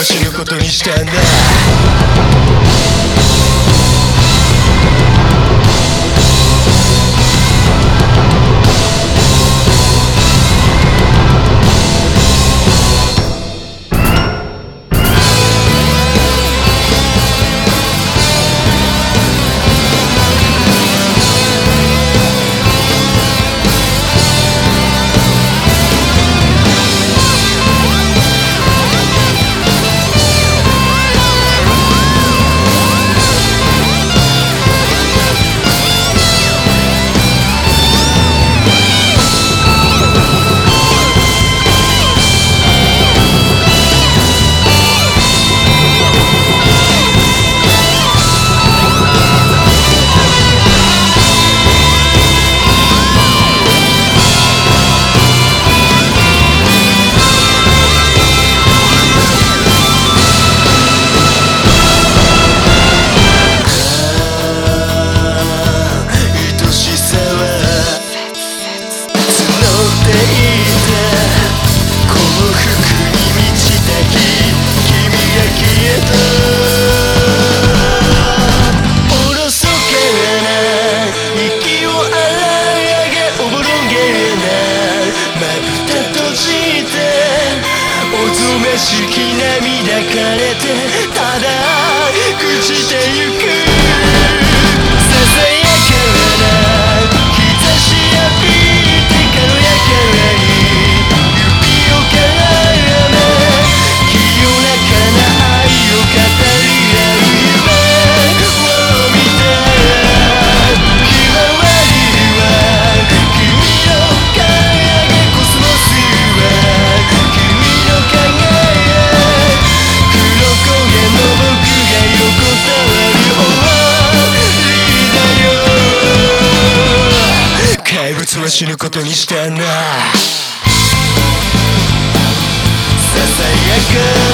は死ぬことにしたんだずめしき涙枯れてただ朽ちてゆく。死ぬことにしたな。ささやか